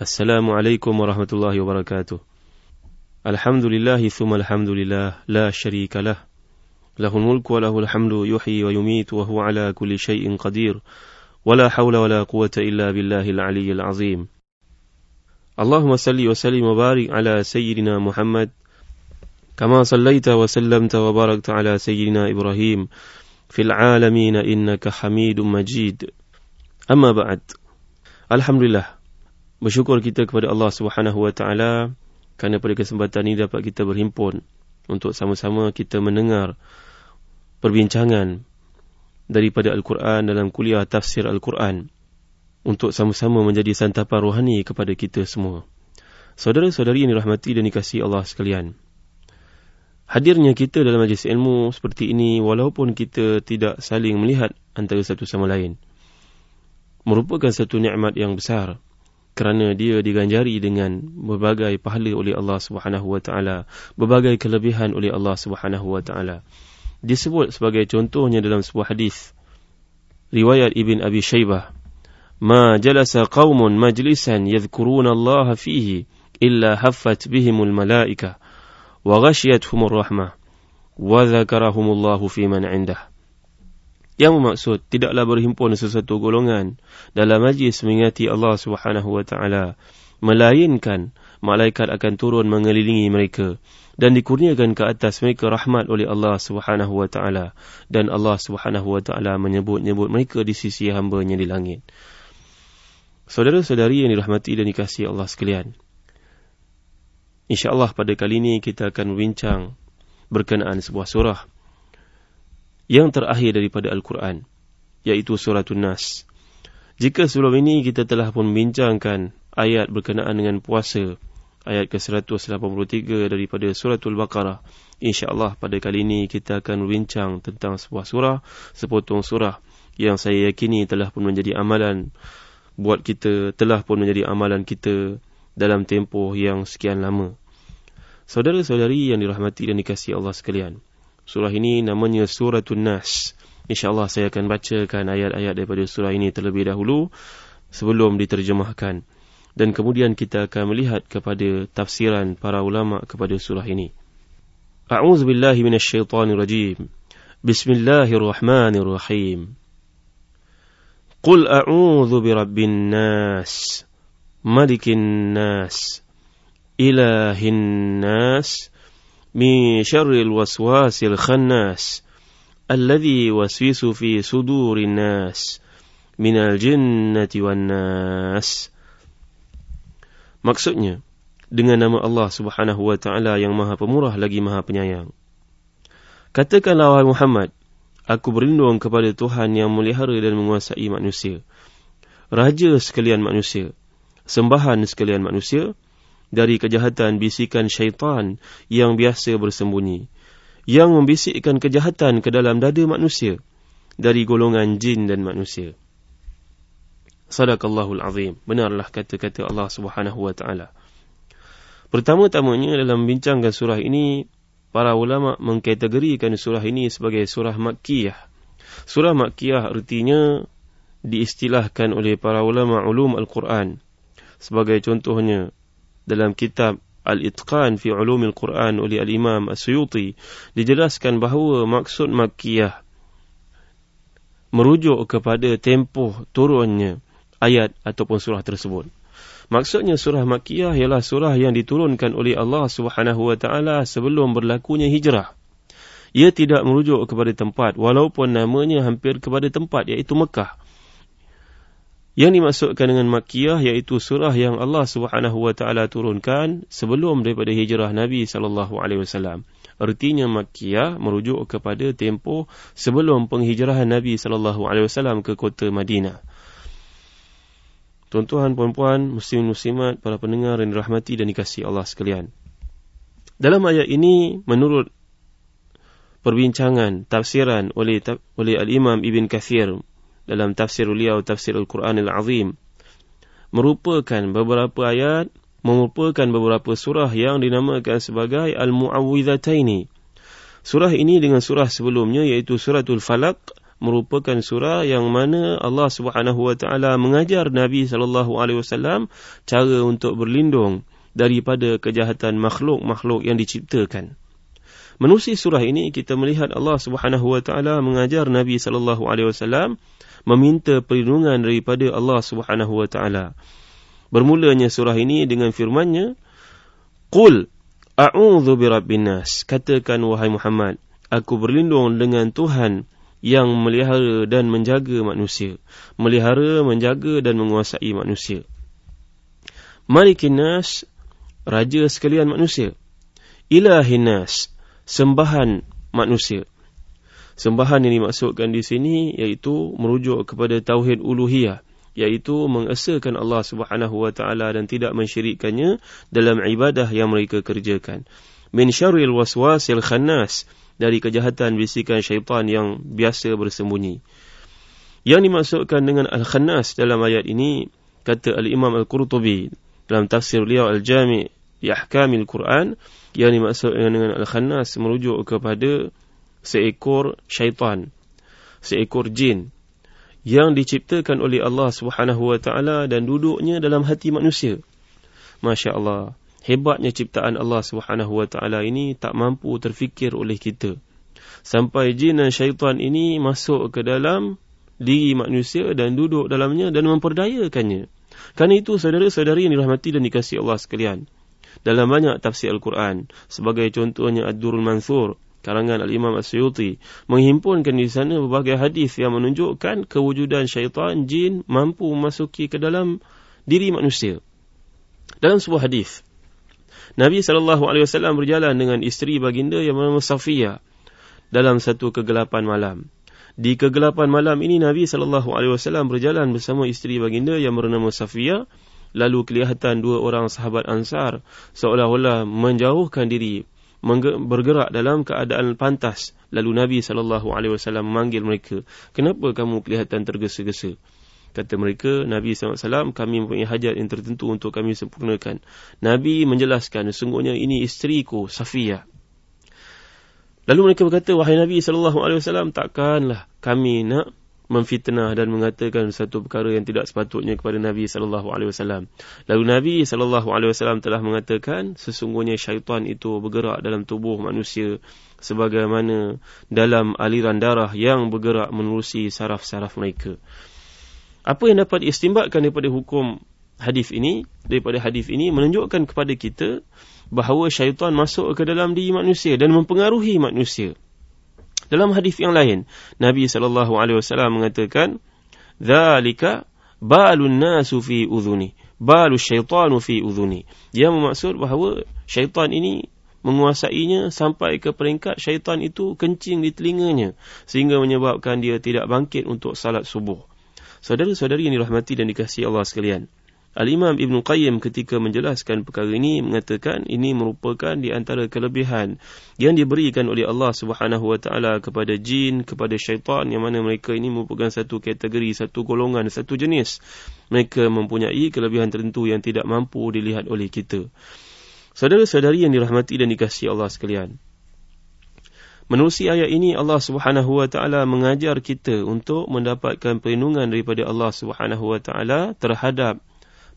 السلام عليكم ورحمة الله وبركاته. الحمد لله ثم الحمد لله لا شريك له. له الملك وله الحمد يحيي ويميت وهو على كل شيء قدير. ولا حول ولا قوة إلا بالله العلي العظيم. اللهم صل وسلم وبارك على سيدنا محمد. كما صليت وسلمت وباركت على سيدنا إبراهيم. في العالمين إنك حميد مجيد. أما بعد. الحمد لله Bersyukur kita kepada Allah Subhanahu Wa Taala kerana pada kesempatan ini dapat kita berhimpun untuk sama-sama kita mendengar perbincangan daripada Al-Quran dalam kuliah tafsir Al-Quran untuk sama-sama menjadi santapan rohani kepada kita semua. Saudara-saudari yang dirahmati dan dikasihi Allah sekalian. Hadirnya kita dalam majlis ilmu seperti ini walaupun kita tidak saling melihat antara satu sama lain merupakan satu nikmat yang besar kerana dia diganjari dengan berbagai pahala oleh Allah Subhanahu wa taala, berbagai kelebihan oleh Allah Subhanahu wa taala. Disebut sebagai contohnya dalam sebuah hadis riwayat Ibn Abi Shaybah, "Ma jalasa qaumun majlisan yadhkuruna Allah fihi illa haffat bihimul malaika wa ghashiyatuhumur rahmah wa dzakarahumullahu fi man 'indah." Yang bermaksud tidaklah berhimpun sesuatu golongan dalam majlis mengingati Allah Subhanahu wa taala melainkan malaikat akan turun mengelilingi mereka dan dikurniakan ke atas mereka rahmat oleh Allah Subhanahu wa taala dan Allah Subhanahu wa taala menyebut-nyebut mereka di sisi hamba-Nya di langit. Saudara-saudari yang dirahmati dan dikasihi Allah sekalian. Insya-Allah pada kali ini kita akan berbincang berkenaan sebuah surah yang terakhir daripada Al-Quran, yaitu Suratul Nas. Jika sebelum ini kita telah pun membincangkan ayat berkenaan dengan puasa, ayat ke-183 daripada Suratul Baqarah, insya-Allah pada kali ini kita akan berbincang tentang sebuah surah, sepotong surah yang saya yakini telah pun menjadi amalan buat kita, telah pun menjadi amalan kita dalam tempoh yang sekian lama. Saudara-saudari yang dirahmati dan dikasihi Allah sekalian, Surah ini namanya Suratul Nas. InsyaAllah saya akan bacakan ayat-ayat daripada surah ini terlebih dahulu sebelum diterjemahkan. Dan kemudian kita akan melihat kepada tafsiran para ulama kepada surah ini. A'udzu billahi minasyaitonir rajim. Bismillahirrahmanirrahim. Qul a'udzu birabbin nas, malikin nas, ilahin nas, من شر الوسواس الخناس الذي يوسوس في صدور الناس من الجنة والناس Maksudnya, dengan nama Allah subhanahu wa ta'ala yang maha pemurah lagi maha penyayang. Katakanlah wahai Muhammad, aku berlindung kepada Tuhan yang melihara dan menguasai manusia. Raja sekalian manusia, sembahan sekalian manusia, dari kejahatan bisikan syaitan yang biasa bersembunyi. Yang membisikkan kejahatan ke dalam dada manusia dari golongan jin dan manusia. Sadaqallahul azim. Benarlah kata-kata Allah Subhanahu wa taala. Pertama-tamanya dalam bincangkan surah ini para ulama mengkategorikan surah ini sebagai surah makkiyah. Surah makkiyah artinya diistilahkan oleh para ulama ulum al-Quran. Sebagai contohnya dalam kitab Al-Itqan fi Ulumil Quran oleh Al-Imam As-Suyuti dijelaskan bahawa maksud Makkiyah merujuk kepada tempoh turunnya ayat ataupun surah tersebut. Maksudnya surah Makkiyah ialah surah yang diturunkan oleh Allah Subhanahu wa taala sebelum berlakunya hijrah. Ia tidak merujuk kepada tempat walaupun namanya hampir kepada tempat iaitu Mekah. Yang dimaksudkan dengan Makkiyah iaitu surah yang Allah taala turunkan sebelum daripada hijrah Nabi wasallam. Artinya Makkiyah merujuk kepada tempoh sebelum penghijrahan Nabi wasallam ke kota Madinah. Tuan-tuan, puan-puan, muslimin muslimat, para pendengar yang dirahmati dan dikasihi Allah sekalian. Dalam ayat ini menurut perbincangan tafsiran oleh oleh Al-Imam Ibn Kathir dalam tafsir beliau tafsir Al-Quran Al-Azim merupakan beberapa ayat merupakan beberapa surah yang dinamakan sebagai Al-Mu'awwidhataini surah ini dengan surah sebelumnya iaitu suratul Falaq merupakan surah yang mana Allah Subhanahu Wa Taala mengajar Nabi Sallallahu Alaihi Wasallam cara untuk berlindung daripada kejahatan makhluk-makhluk yang diciptakan. Menusi surah ini kita melihat Allah Subhanahu Wa Taala mengajar Nabi Sallallahu Alaihi Wasallam meminta perlindungan daripada Allah Subhanahu Wa Taala. Bermulanya surah ini dengan firman-Nya, "Qul a'udzu birabbin nas." Katakan wahai Muhammad, aku berlindung dengan Tuhan yang melihara dan menjaga manusia, melihara, menjaga dan menguasai manusia. Malikin nas, raja sekalian manusia. Ilahin nas, sembahan manusia. Sembahan ini maksudkan di sini iaitu merujuk kepada tauhid uluhiyah iaitu mengesahkan Allah Subhanahu wa taala dan tidak mensyirikkannya dalam ibadah yang mereka kerjakan. Min syarril waswasil khannas dari kejahatan bisikan syaitan yang biasa bersembunyi. Yang dimaksudkan dengan al-khannas dalam ayat ini kata al-Imam Al-Qurtubi dalam tafsir beliau Al-Jami' li Ahkamil Quran yang dimaksudkan dengan Al-Khannas merujuk kepada seekor syaitan, seekor jin yang diciptakan oleh Allah Subhanahu wa taala dan duduknya dalam hati manusia. Masya-Allah, hebatnya ciptaan Allah Subhanahu wa taala ini tak mampu terfikir oleh kita. Sampai jin dan syaitan ini masuk ke dalam diri manusia dan duduk dalamnya dan memperdayakannya. Karena itu saudara-saudari yang dirahmati dan dikasihi Allah sekalian, dalam banyak tafsir Al-Quran sebagai contohnya Ad-Durul Mansur karangan Al-Imam As-Suyuti menghimpunkan di sana berbagai hadis yang menunjukkan kewujudan syaitan jin mampu memasuki ke dalam diri manusia. Dalam sebuah hadis Nabi SAW berjalan dengan isteri baginda yang bernama Safiyah dalam satu kegelapan malam. Di kegelapan malam ini Nabi SAW berjalan bersama isteri baginda yang bernama Safiyah lalu kelihatan dua orang sahabat Ansar seolah-olah menjauhkan diri bergerak dalam keadaan pantas. Lalu Nabi wasallam memanggil mereka. Kenapa kamu kelihatan tergesa-gesa? Kata mereka Nabi SAW kami mempunyai hajat yang tertentu untuk kami sempurnakan. Nabi menjelaskan sesungguhnya ini isteriku Safiyah. Lalu mereka berkata wahai Nabi SAW takkanlah kami nak memfitnah dan mengatakan satu perkara yang tidak sepatutnya kepada Nabi sallallahu alaihi wasallam. Lalu Nabi sallallahu alaihi wasallam telah mengatakan sesungguhnya syaitan itu bergerak dalam tubuh manusia sebagaimana dalam aliran darah yang bergerak menerusi saraf-saraf mereka. Apa yang dapat diistimbatkan daripada hukum hadis ini, daripada hadis ini menunjukkan kepada kita bahawa syaitan masuk ke dalam diri manusia dan mempengaruhi manusia. Dalam hadis yang lain, Nabi sallallahu alaihi wasallam mengatakan, "Dzalika balun nasu fi udhuni, balu syaitanu fi udhuni." Dia bermaksud bahawa syaitan ini menguasainya sampai ke peringkat syaitan itu kencing di telinganya sehingga menyebabkan dia tidak bangkit untuk salat subuh. Saudara-saudari yang dirahmati dan dikasihi Allah sekalian, Al-Imam Ibn Qayyim ketika menjelaskan perkara ini mengatakan ini merupakan di antara kelebihan yang diberikan oleh Allah Taala kepada jin, kepada syaitan yang mana mereka ini merupakan satu kategori, satu golongan, satu jenis. Mereka mempunyai kelebihan tertentu yang tidak mampu dilihat oleh kita. Saudara-saudari yang dirahmati dan dikasihi Allah sekalian. Menerusi ayat ini Allah Taala mengajar kita untuk mendapatkan perlindungan daripada Allah Taala terhadap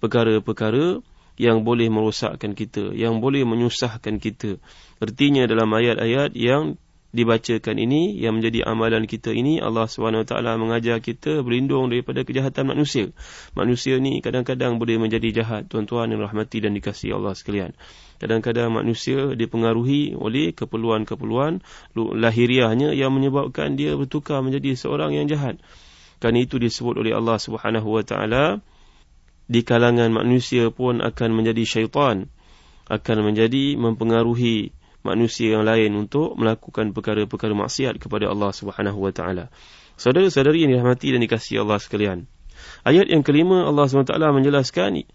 perkara-perkara yang boleh merosakkan kita, yang boleh menyusahkan kita. Artinya dalam ayat-ayat yang dibacakan ini, yang menjadi amalan kita ini, Allah SWT mengajar kita berlindung daripada kejahatan manusia. Manusia ni kadang-kadang boleh menjadi jahat, tuan-tuan yang rahmati dan dikasihi Allah sekalian. Kadang-kadang manusia dipengaruhi oleh keperluan-keperluan lahiriahnya yang menyebabkan dia bertukar menjadi seorang yang jahat. Kan itu disebut oleh Allah Subhanahu Wa Taala di kalangan manusia pun akan menjadi syaitan akan menjadi mempengaruhi manusia yang lain untuk melakukan perkara-perkara maksiat kepada Allah Subhanahu wa taala. Saudara-saudari yang dirahmati dan dikasihi Allah sekalian. Ayat yang kelima Allah SWT menjelaskan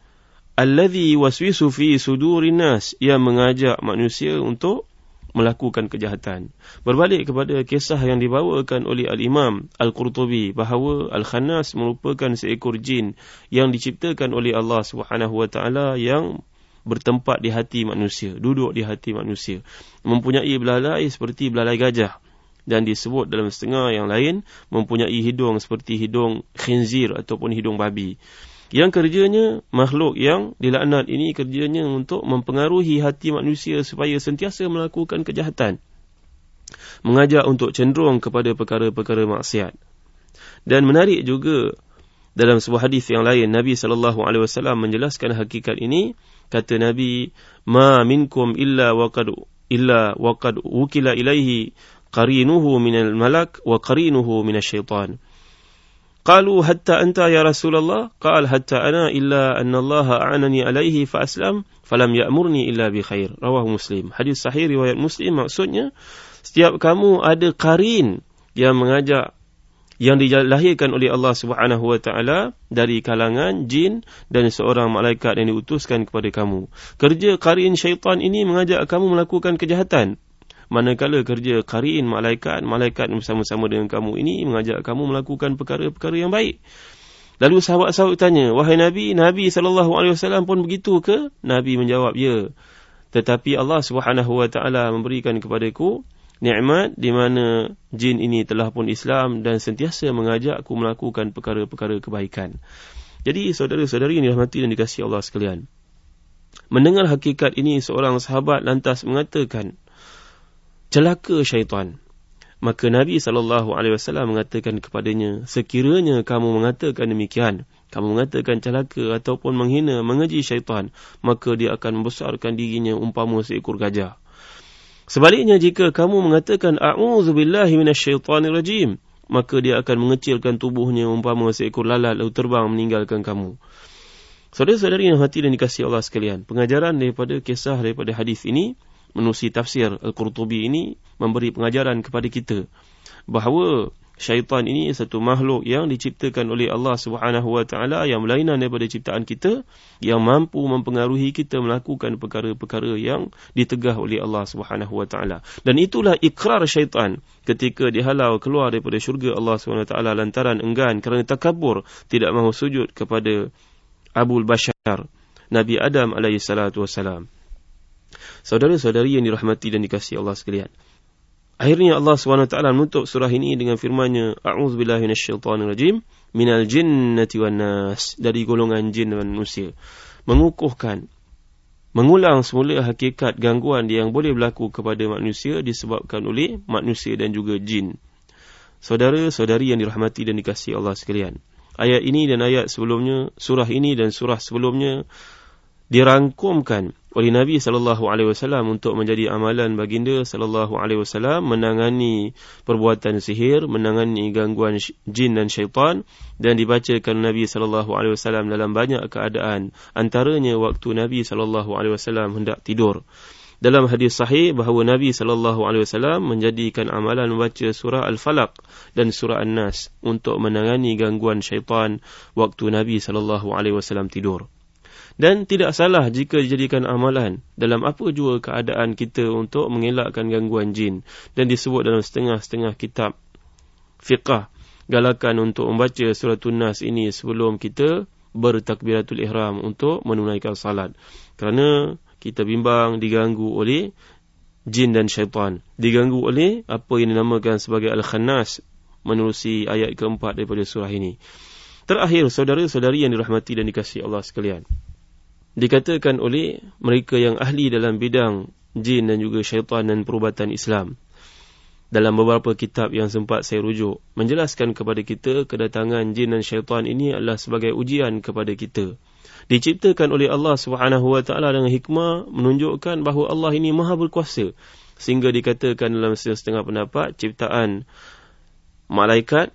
allazi waswisu fi sudurin nas yang mengajak manusia untuk melakukan kejahatan. Berbalik kepada kisah yang dibawakan oleh Al-Imam Al-Qurtubi bahawa Al-Khannas merupakan seekor jin yang diciptakan oleh Allah Taala yang bertempat di hati manusia, duduk di hati manusia. Mempunyai belalai seperti belalai gajah. dan disebut dalam setengah yang lain mempunyai hidung seperti hidung khinzir ataupun hidung babi. Yang kerjanya makhluk yang dilaknat ini kerjanya untuk mempengaruhi hati manusia supaya sentiasa melakukan kejahatan. Mengajak untuk cenderung kepada perkara-perkara maksiat. Dan menarik juga dalam sebuah hadis yang lain Nabi sallallahu alaihi wasallam menjelaskan hakikat ini kata Nabi ma minkum illa waqad illa waqad wukila ilaihi qarinuhu minal malak wa qarinuhu minasyaitan قالوا حتى أنت يا رسول الله قال حتى أنا إلا أن الله أعنني عليه فأسلم فلم يأمرني إلا بخير رواه مسلم حديث صحيح رواية مسلم maksudnya setiap kamu ada qarin yang mengajak yang dilahirkan oleh Allah Subhanahu wa taala dari kalangan jin dan seorang malaikat yang diutuskan kepada kamu. Kerja qarin syaitan ini mengajak kamu melakukan kejahatan manakala kerja karin malaikat malaikat bersama-sama dengan kamu ini mengajak kamu melakukan perkara-perkara yang baik. Lalu sahabat-sahabat tanya wahai nabi nabi wasallam pun begitu ke? Nabi menjawab ya. Tetapi Allah taala memberikan kepadaku nikmat di mana jin ini telah pun Islam dan sentiasa mengajak aku melakukan perkara-perkara kebaikan. Jadi saudara-saudari yang dirahmati dan dikasihi Allah sekalian mendengar hakikat ini seorang sahabat lantas mengatakan celaka syaitan. Maka Nabi SAW mengatakan kepadanya, sekiranya kamu mengatakan demikian, kamu mengatakan celaka ataupun menghina, mengeji syaitan, maka dia akan membesarkan dirinya umpama seekor gajah. Sebaliknya jika kamu mengatakan a'udzubillahi minasyaitonirrajim, maka dia akan mengecilkan tubuhnya umpama seekor lalat lalu terbang meninggalkan kamu. Saudara-saudari yang hati dan dikasihi Allah sekalian, pengajaran daripada kisah daripada hadis ini menusi tafsir Al-Qurtubi ini memberi pengajaran kepada kita bahawa syaitan ini satu makhluk yang diciptakan oleh Allah Subhanahu wa taala yang berlainan daripada ciptaan kita yang mampu mempengaruhi kita melakukan perkara-perkara yang ditegah oleh Allah Subhanahu wa taala. Dan itulah ikrar syaitan ketika dihalau keluar daripada syurga Allah Subhanahu wa taala lantaran enggan kerana takabur tidak mahu sujud kepada Abul Bashar Nabi Adam alaihi salatu wasalam Saudara-saudari yang dirahmati dan dikasihi Allah sekalian. Akhirnya Allah SWT menutup surah ini dengan firman-Nya, A'udzubillahi minasyaitonirrajim, minal jinnati wan nas, dari golongan jin dan manusia. Mengukuhkan mengulang semula hakikat gangguan yang boleh berlaku kepada manusia disebabkan oleh manusia dan juga jin. Saudara-saudari yang dirahmati dan dikasihi Allah sekalian. Ayat ini dan ayat sebelumnya, surah ini dan surah sebelumnya dirangkumkan oleh Nabi sallallahu alaihi wasallam untuk menjadi amalan baginda sallallahu alaihi wasallam menangani perbuatan sihir, menangani gangguan jin dan syaitan dan dibacakan Nabi sallallahu alaihi wasallam dalam banyak keadaan antaranya waktu Nabi sallallahu alaihi wasallam hendak tidur. Dalam hadis sahih bahawa Nabi sallallahu alaihi wasallam menjadikan amalan membaca surah Al-Falaq dan surah An-Nas untuk menangani gangguan syaitan waktu Nabi sallallahu alaihi wasallam tidur. Dan tidak salah jika dijadikan amalan dalam apa jua keadaan kita untuk mengelakkan gangguan jin. Dan disebut dalam setengah-setengah kitab fiqah. Galakan untuk membaca surah tunas ini sebelum kita bertakbiratul ihram untuk menunaikan salat. Kerana kita bimbang diganggu oleh jin dan syaitan. Diganggu oleh apa yang dinamakan sebagai Al-Khannas menerusi ayat keempat daripada surah ini. Terakhir, saudara-saudari yang dirahmati dan dikasihi Allah sekalian dikatakan oleh mereka yang ahli dalam bidang jin dan juga syaitan dan perubatan Islam. Dalam beberapa kitab yang sempat saya rujuk, menjelaskan kepada kita kedatangan jin dan syaitan ini adalah sebagai ujian kepada kita. Diciptakan oleh Allah Taala dengan hikmah menunjukkan bahawa Allah ini maha berkuasa. Sehingga dikatakan dalam setengah pendapat, ciptaan malaikat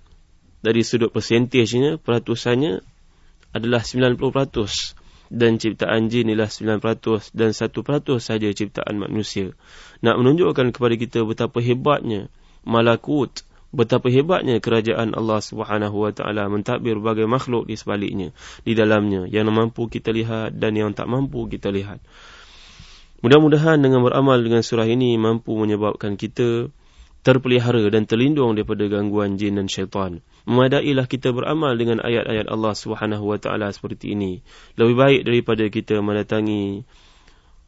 dari sudut persentasenya, peratusannya adalah 90% dan ciptaan jin ialah 9% dan 1% saja ciptaan manusia. Nak menunjukkan kepada kita betapa hebatnya malakut, betapa hebatnya kerajaan Allah Subhanahu wa taala mentadbir berbagai makhluk di sebaliknya, di dalamnya yang mampu kita lihat dan yang tak mampu kita lihat. Mudah-mudahan dengan beramal dengan surah ini mampu menyebabkan kita terpelihara dan terlindung daripada gangguan jin dan syaitan. Memadailah kita beramal dengan ayat-ayat Allah Subhanahu wa taala seperti ini. Lebih baik daripada kita mendatangi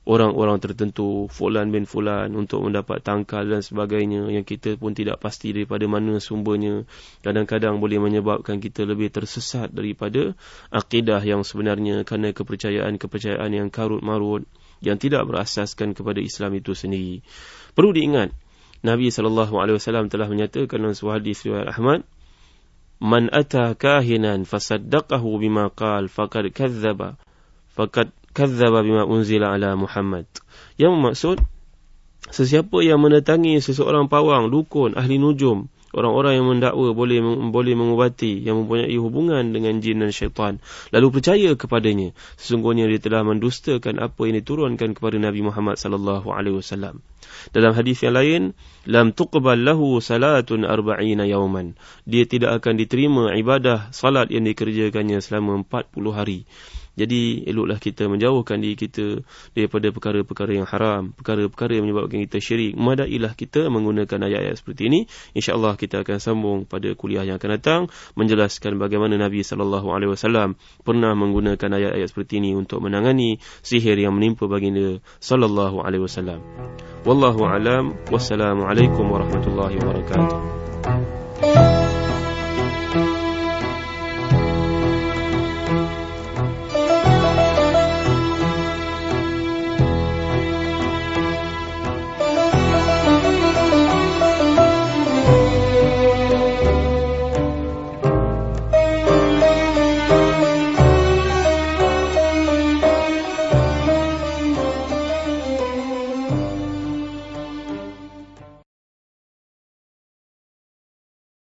orang-orang tertentu fulan bin fulan untuk mendapat tangkal dan sebagainya yang kita pun tidak pasti daripada mana sumbernya kadang-kadang boleh menyebabkan kita lebih tersesat daripada akidah yang sebenarnya kerana kepercayaan-kepercayaan yang karut marut yang tidak berasaskan kepada Islam itu sendiri perlu diingat Nabi SAW telah menyatakan dalam sebuah hadis riwayat Ahmad Man ata kahinan fasaddaqahu bima qal faqad kadzdzaba faqad kadzdzaba bima unzila ala Muhammad. Yang maksud sesiapa yang mendatangi seseorang pawang, dukun, ahli nujum, orang-orang yang mendakwa boleh boleh mengubati yang mempunyai hubungan dengan jin dan syaitan lalu percaya kepadanya. Sesungguhnya dia telah mendustakan apa yang diturunkan kepada Nabi Muhammad sallallahu alaihi wasallam. Dalam hadis yang lain lam tuqbal lahu salatun arba'ina yawman. Dia tidak akan diterima ibadah salat yang dikerjakannya selama 40 hari jadi eloklah kita menjauhkan diri kita daripada perkara-perkara yang haram, perkara-perkara yang menyebabkan kita syirik. Madailah kita menggunakan ayat-ayat seperti ini. Insya-Allah kita akan sambung pada kuliah yang akan datang menjelaskan bagaimana Nabi sallallahu alaihi wasallam pernah menggunakan ayat-ayat seperti ini untuk menangani sihir yang menimpa baginda sallallahu alaihi wasallam. Wallahu alam. Wassalamualaikum warahmatullahi wabarakatuh.